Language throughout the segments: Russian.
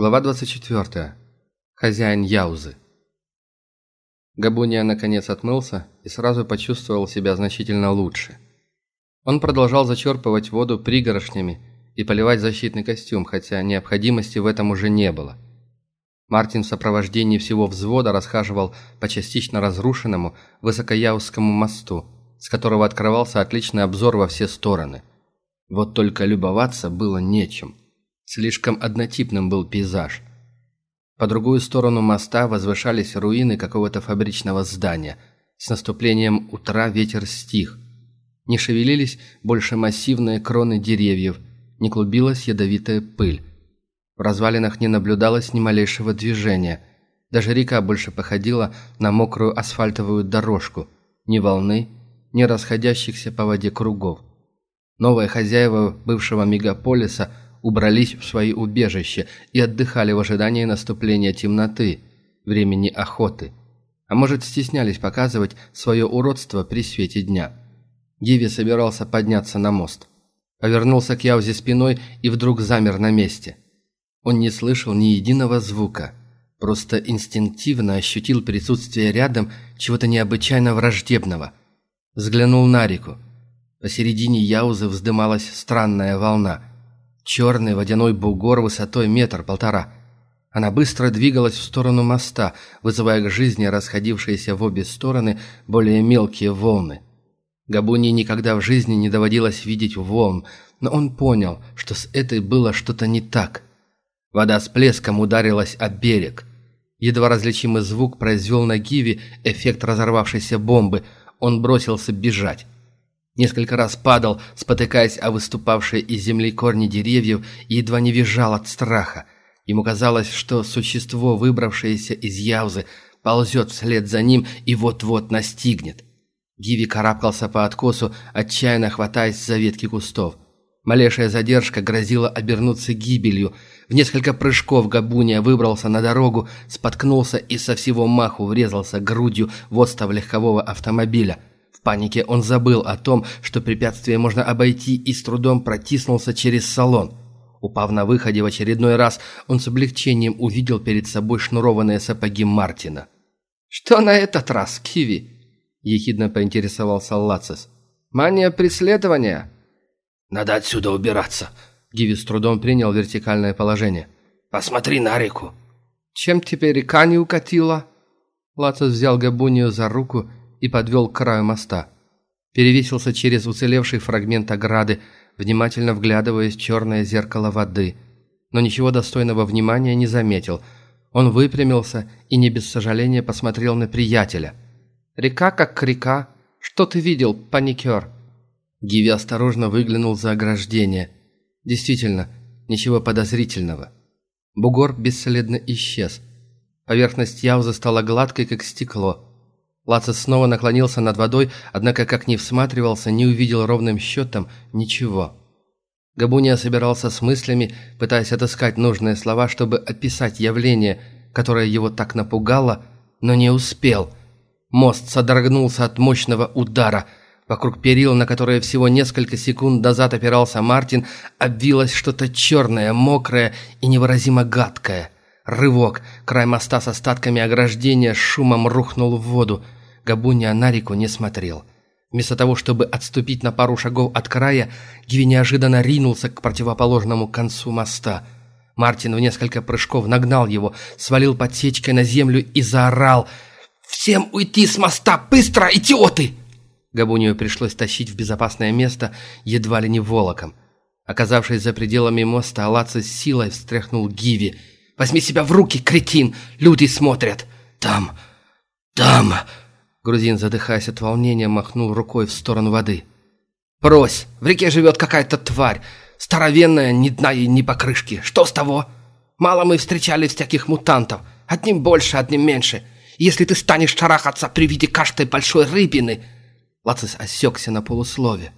Глава 24. Хозяин Яузы. Габуния наконец отмылся и сразу почувствовал себя значительно лучше. Он продолжал зачерпывать воду пригорошнями и поливать защитный костюм, хотя необходимости в этом уже не было. Мартин в сопровождении всего взвода расхаживал по частично разрушенному Высокояузскому мосту, с которого открывался отличный обзор во все стороны. Вот только любоваться было нечем. Слишком однотипным был пейзаж. По другую сторону моста возвышались руины какого-то фабричного здания. С наступлением утра ветер стих. Не шевелились больше массивные кроны деревьев, не клубилась ядовитая пыль. В развалинах не наблюдалось ни малейшего движения. Даже река больше походила на мокрую асфальтовую дорожку. Ни волны, ни расходящихся по воде кругов. Новые хозяева бывшего мегаполиса – убрались в свои убежища и отдыхали в ожидании наступления темноты, времени охоты. А может, стеснялись показывать свое уродство при свете дня. Гиви собирался подняться на мост. Повернулся к Яузе спиной и вдруг замер на месте. Он не слышал ни единого звука. Просто инстинктивно ощутил присутствие рядом чего-то необычайно враждебного. Взглянул на реку. Посередине Яузы вздымалась странная волна – Черный водяной бугор высотой метр-полтора. Она быстро двигалась в сторону моста, вызывая к жизни расходившиеся в обе стороны более мелкие волны. Габуни никогда в жизни не доводилось видеть волн, но он понял, что с этой было что-то не так. Вода с плеском ударилась о берег. Едва различимый звук произвел на Гиви эффект разорвавшейся бомбы. Он бросился бежать. Несколько раз падал, спотыкаясь о выступавшие из земли корни деревьев и едва не визжал от страха. Ему казалось, что существо, выбравшееся из яузы, ползет вслед за ним и вот-вот настигнет. Гиви карабкался по откосу, отчаянно хватаясь за ветки кустов. Малейшая задержка грозила обернуться гибелью. В несколько прыжков Габуния выбрался на дорогу, споткнулся и со всего маху врезался грудью в остов легкового автомобиля – в панике он забыл о том, что препятствие можно обойти и с трудом протиснулся через салон. Упав на выходе в очередной раз, он с облегчением увидел перед собой шнурованные сапоги Мартина. «Что на этот раз, Киви?» – ехидно поинтересовался Лацис. «Мания преследования?» «Надо отсюда убираться!» Гиви с трудом принял вертикальное положение. «Посмотри на реку!» «Чем теперь река не укатила?» Лацис взял Габунию за руку и подвел к краю моста. Перевесился через уцелевший фрагмент ограды, внимательно вглядываясь в черное зеркало воды. Но ничего достойного внимания не заметил. Он выпрямился и не без сожаления посмотрел на приятеля. «Река как река. Что ты видел, паникер?» Гиви осторожно выглянул за ограждение. Действительно, ничего подозрительного. Бугор бесследно исчез. Поверхность Яуза стала гладкой, как стекло. Лацис снова наклонился над водой, однако, как ни всматривался, не увидел ровным счетом ничего. Габуния собирался с мыслями, пытаясь отыскать нужные слова, чтобы описать явление, которое его так напугало, но не успел. Мост содрогнулся от мощного удара. Вокруг перил, на которые всего несколько секунд назад опирался Мартин, обвилось что-то черное, мокрое и невыразимо гадкое. Рывок. Край моста с остатками ограждения шумом рухнул в воду. Габуния на реку не смотрел. Вместо того, чтобы отступить на пару шагов от края, Гиви неожиданно ринулся к противоположному концу моста. Мартин в несколько прыжков нагнал его, свалил подсечкой на землю и заорал «Всем уйти с моста! Быстро, идиоты!» Габунию пришлось тащить в безопасное место едва ли не волоком. Оказавшись за пределами моста, Алаца с силой встряхнул Гиви. «Возьми себя в руки, кретин! Люди смотрят! Там! Там!» Грузин, задыхаясь от волнения, махнул рукой в сторону воды. «Брось! В реке живет какая-то тварь! Старовенная, ни дна ей, ни покрышки! Что с того? Мало мы встречали всяких мутантов. Одним больше, одним меньше. Если ты станешь шарахаться при виде каждой большой рыбины...» Лацис осекся на полуслове.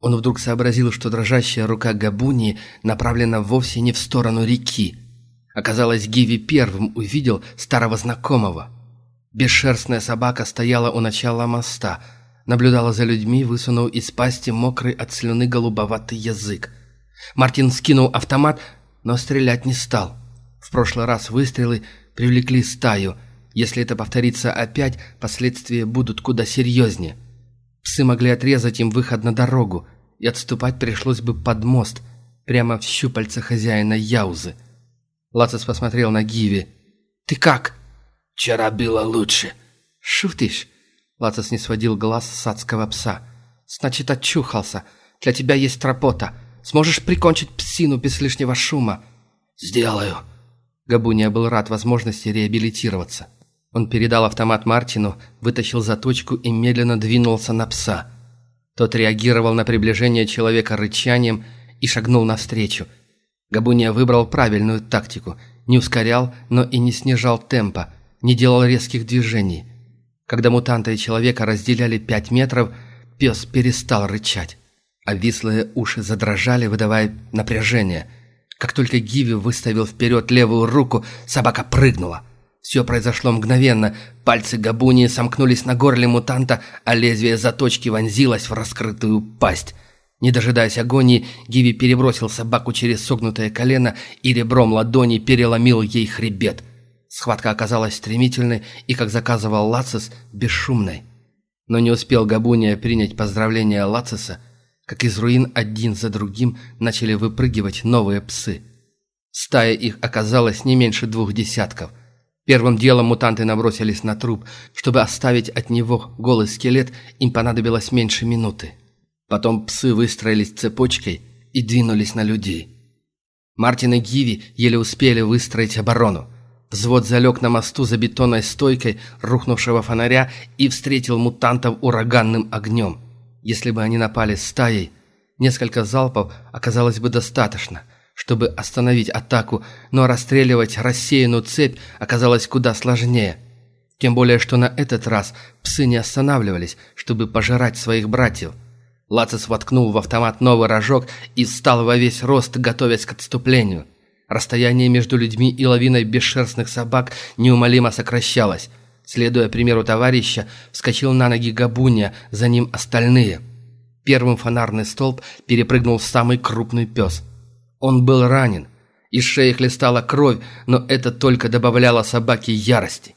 Он вдруг сообразил, что дрожащая рука Габунии направлена вовсе не в сторону реки. Оказалось, Гиви первым увидел старого знакомого – Бесшерстная собака стояла у начала моста, наблюдала за людьми, высунув из пасти мокрый от слюны голубоватый язык. Мартин скинул автомат, но стрелять не стал. В прошлый раз выстрелы привлекли стаю. Если это повторится опять, последствия будут куда серьезнее. Псы могли отрезать им выход на дорогу, и отступать пришлось бы под мост, прямо в щупальца хозяина Яузы. Лацис посмотрел на Гиви. «Ты как?» «Вчера было лучше». «Шутишь?» Лацис не сводил глаз с адского пса. «Значит, очухался. Для тебя есть работа. Сможешь прикончить псину без лишнего шума?» «Сделаю». Габуния был рад возможности реабилитироваться. Он передал автомат Мартину, вытащил заточку и медленно двинулся на пса. Тот реагировал на приближение человека рычанием и шагнул навстречу. Габуния выбрал правильную тактику. Не ускорял, но и не снижал темпа, не делал резких движений. Когда мутанта и человека разделяли пять метров, пес перестал рычать, а вислые уши задрожали, выдавая напряжение. Как только Гиви выставил вперед левую руку, собака прыгнула. Все произошло мгновенно. Пальцы Габунии сомкнулись на горле мутанта, а лезвие заточки вонзилось в раскрытую пасть. Не дожидаясь агонии, Гиви перебросил собаку через согнутое колено и ребром ладони переломил ей хребет. Схватка оказалась стремительной и, как заказывал Лацис, бесшумной. Но не успел Габуния принять поздравления Лациса, как из руин один за другим начали выпрыгивать новые псы. Стая их оказалась не меньше двух десятков. Первым делом мутанты набросились на труп. Чтобы оставить от него голый скелет, им понадобилось меньше минуты. Потом псы выстроились цепочкой и двинулись на людей. Мартин и Гиви еле успели выстроить оборону. Взвод залег на мосту за бетонной стойкой рухнувшего фонаря и встретил мутантов ураганным огнем. Если бы они напали стаей, несколько залпов оказалось бы достаточно – чтобы остановить атаку, но расстреливать рассеянную цепь оказалось куда сложнее. Тем более, что на этот раз псы не останавливались, чтобы пожирать своих братьев. Лацис воткнул в автомат новый рожок и встал во весь рост, готовясь к отступлению. Расстояние между людьми и лавиной бесшерстных собак неумолимо сокращалось. Следуя примеру товарища, вскочил на ноги Габуния, за ним остальные. Первым фонарный столб перепрыгнул самый крупный пес. Он был ранен. Из шеи хлестала кровь, но это только добавляло собаке ярости.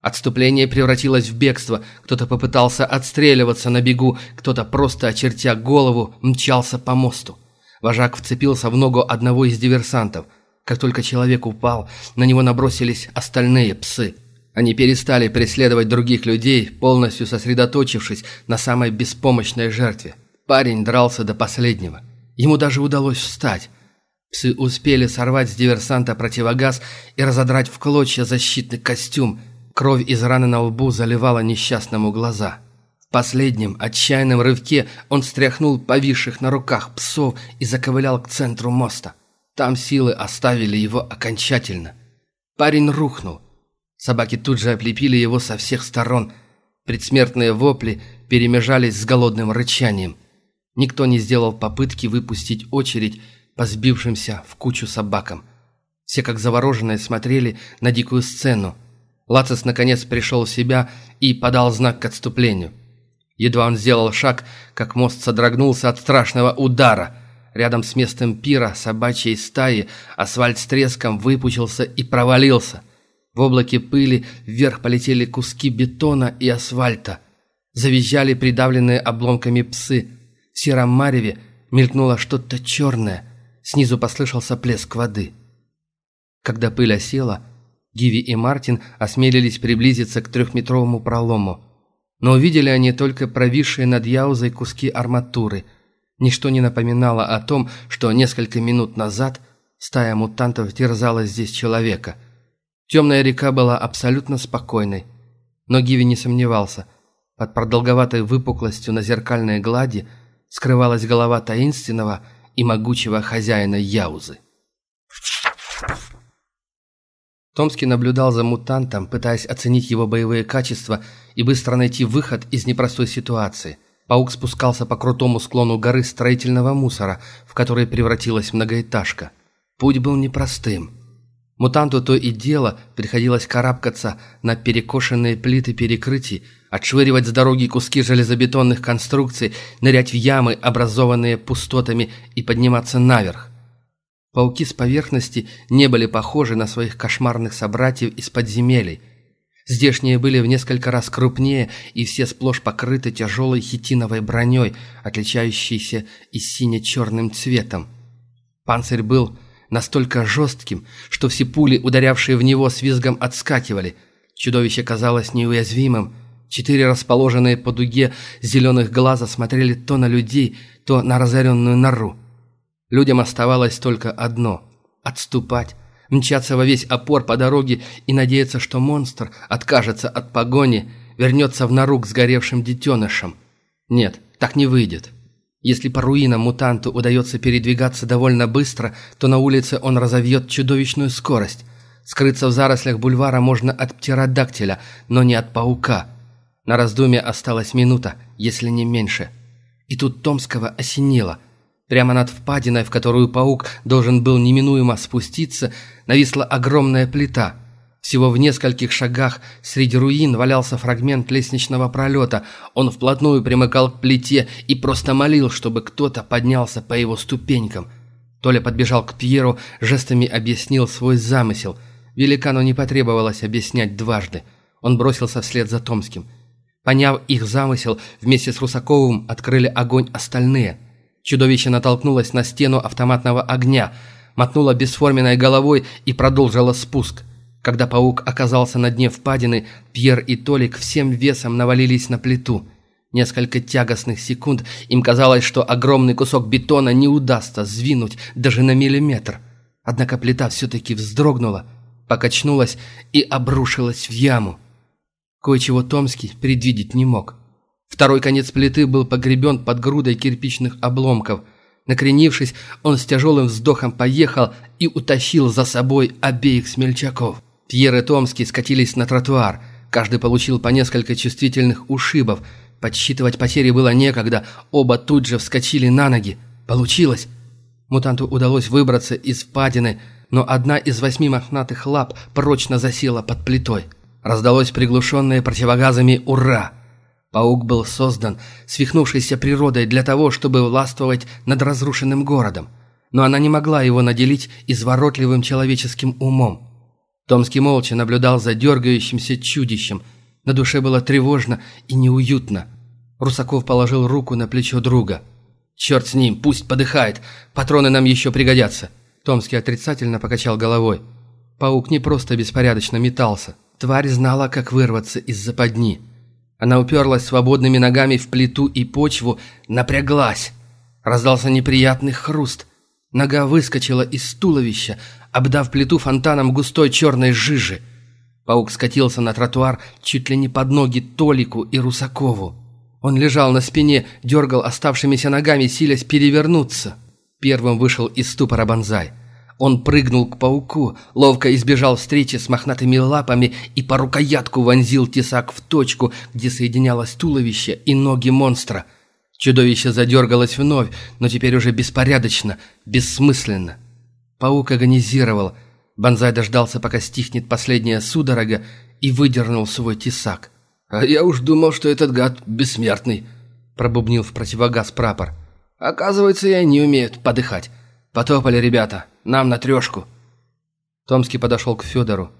Отступление превратилось в бегство. Кто-то попытался отстреливаться на бегу, кто-то просто, очертя голову, мчался по мосту. Вожак вцепился в ногу одного из диверсантов. Как только человек упал, на него набросились остальные псы. Они перестали преследовать других людей, полностью сосредоточившись на самой беспомощной жертве. Парень дрался до последнего. Ему даже удалось встать. Псы успели сорвать с диверсанта противогаз и разодрать в клочья защитный костюм. Кровь из раны на лбу заливала несчастному глаза. В последнем отчаянном рывке он стряхнул повисших на руках псов и заковылял к центру моста. Там силы оставили его окончательно. Парень рухнул. Собаки тут же облепили его со всех сторон. Предсмертные вопли перемежались с голодным рычанием. Никто не сделал попытки выпустить очередь, по сбившимся в кучу собакам. Все как завороженные смотрели на дикую сцену. Лацис наконец пришел в себя и подал знак к отступлению. Едва он сделал шаг, как мост содрогнулся от страшного удара. Рядом с местом пира собачьей стаи асфальт с треском выпучился и провалился. В облаке пыли вверх полетели куски бетона и асфальта. Завизжали придавленные обломками псы. В сером мареве мелькнуло что-то черное, Снизу послышался плеск воды. Когда пыль осела, Гиви и Мартин осмелились приблизиться к трехметровому пролому. Но увидели они только провисшие над Яузой куски арматуры. Ничто не напоминало о том, что несколько минут назад стая мутантов терзала здесь человека. Темная река была абсолютно спокойной. Но Гиви не сомневался. Под продолговатой выпуклостью на зеркальной глади скрывалась голова таинственного – и могучего хозяина Яузы. Томский наблюдал за мутантом, пытаясь оценить его боевые качества и быстро найти выход из непростой ситуации. Паук спускался по крутому склону горы строительного мусора, в который превратилась многоэтажка. Путь был непростым. Мутанту то и дело приходилось карабкаться на перекошенные плиты перекрытий, отшвыривать с дороги куски железобетонных конструкций, нырять в ямы, образованные пустотами, и подниматься наверх. Пауки с поверхности не были похожи на своих кошмарных собратьев из подземелий. Здешние были в несколько раз крупнее и все сплошь покрыты тяжелой хитиновой броней, отличающейся и сине-черным цветом. Панцирь был настолько жестким, что все пули, ударявшие в него с визгом, отскакивали. Чудовище казалось неуязвимым. Четыре расположенные по дуге зеленых глаза смотрели то на людей, то на разоренную нору. Людям оставалось только одно – отступать, мчаться во весь опор по дороге и надеяться, что монстр откажется от погони, вернется в нору к сгоревшим детенышам. Нет, так не выйдет. Если по руинам мутанту удается передвигаться довольно быстро, то на улице он разовьет чудовищную скорость. Скрыться в зарослях бульвара можно от птеродактиля, но не от паука. На раздумье осталась минута, если не меньше. И тут Томского осенило. Прямо над впадиной, в которую паук должен был неминуемо спуститься, нависла огромная плита – всего в нескольких шагах среди руин валялся фрагмент лестничного пролета. Он вплотную примыкал к плите и просто молил, чтобы кто-то поднялся по его ступенькам. Толя подбежал к Пьеру, жестами объяснил свой замысел. Великану не потребовалось объяснять дважды. Он бросился вслед за Томским. Поняв их замысел, вместе с Русаковым открыли огонь остальные. Чудовище натолкнулось на стену автоматного огня, мотнуло бесформенной головой и продолжило спуск. Когда паук оказался на дне впадины, Пьер и Толик всем весом навалились на плиту. Несколько тягостных секунд им казалось, что огромный кусок бетона не удастся сдвинуть даже на миллиметр. Однако плита все-таки вздрогнула, покачнулась и обрушилась в яму. Кое-чего Томский предвидеть не мог. Второй конец плиты был погребен под грудой кирпичных обломков. Накренившись, он с тяжелым вздохом поехал и утащил за собой обеих смельчаков. Пьер и Томский скатились на тротуар. Каждый получил по несколько чувствительных ушибов. Подсчитывать потери было некогда. Оба тут же вскочили на ноги. Получилось. Мутанту удалось выбраться из впадины, но одна из восьми мохнатых лап прочно засела под плитой. Раздалось приглушенное противогазами «Ура!». Паук был создан свихнувшейся природой для того, чтобы властвовать над разрушенным городом. Но она не могла его наделить изворотливым человеческим умом. Томский молча наблюдал за дергающимся чудищем. На душе было тревожно и неуютно. Русаков положил руку на плечо друга. «Черт с ним, пусть подыхает. Патроны нам еще пригодятся». Томский отрицательно покачал головой. Паук не просто беспорядочно метался. Тварь знала, как вырваться из западни. Она уперлась свободными ногами в плиту и почву, напряглась. Раздался неприятный хруст. Нога выскочила из туловища, обдав плиту фонтаном густой черной жижи. Паук скатился на тротуар чуть ли не под ноги Толику и Русакову. Он лежал на спине, дергал оставшимися ногами, силясь перевернуться. Первым вышел из ступора Бонзай. Он прыгнул к пауку, ловко избежал встречи с мохнатыми лапами и по рукоятку вонзил тесак в точку, где соединялось туловище и ноги монстра. Чудовище задергалось вновь, но теперь уже беспорядочно, бессмысленно. Паук агонизировал. Бонзай дождался, пока стихнет последняя судорога, и выдернул свой тесак. «А я уж думал, что этот гад бессмертный», – пробубнил в противогаз прапор. «Оказывается, и они умеют подыхать. Потопали ребята, нам на трешку». Томский подошел к Федору.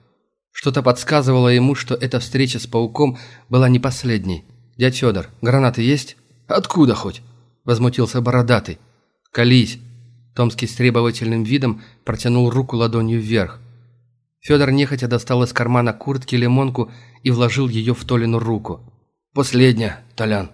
Что-то подсказывало ему, что эта встреча с пауком была не последней. «Дядь Федор, гранаты есть?» «Откуда хоть?» – возмутился бородатый. «Колись!» Томский с требовательным видом протянул руку ладонью вверх. Федор нехотя достал из кармана куртки лимонку и вложил ее в Толину руку. «Последняя, Толян»,